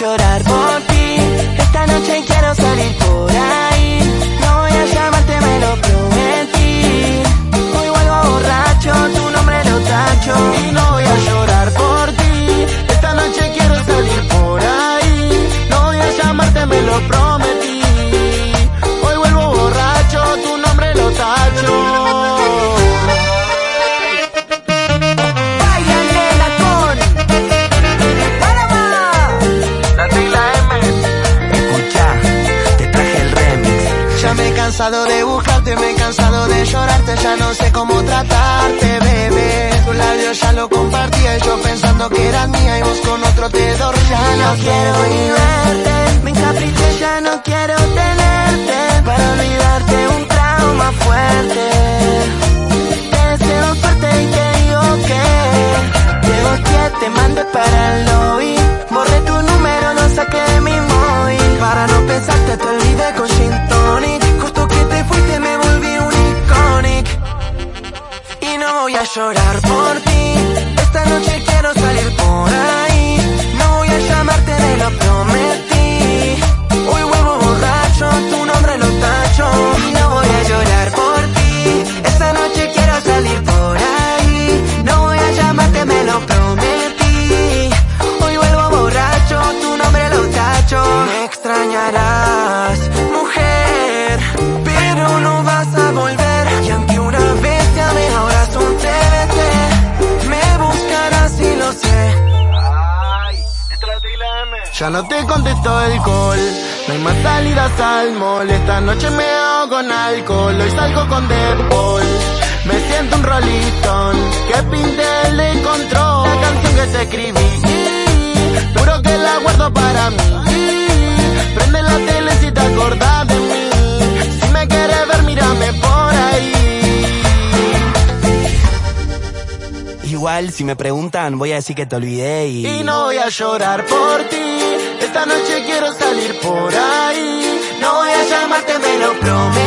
llorar por cansado de buscarte, me he cansado de llorarte, ya no sé cómo tratarte, bebé. Tu labio ya lo compartía, yo pensando que era mía y vos con otro te dormías. No quiero ni verte, me encapriché, ya a llorar por ti. Esta noche quiero salir por ahí. No voy a llamarte, me lo prometí. Hoy vuelvo borracho, tu nombre lo tacho. No voy a llorar por ti. Esta noche quiero salir por ahí. No voy a llamarte, me lo prometí. Hoy vuelvo borracho, tu nombre lo tacho. Me extrañarás, Ya no te contesto el call, no hay más salidas al mall. Esta noche me hago con alcohol, hoy salgo con Paul Me siento un rolitón, que pinte le encontró la canción que te escribí. Juro que la guardo para mí. Prende la tele si te acordás de mí. Si me quieres ver, mírame por ahí. Igual, si me preguntan, voy a decir que te olvidé y... Y no voy a llorar por ti. Esta noche quiero salir por ahí. No voy a llamarte, me lo prometí.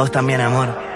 Vos también, amor.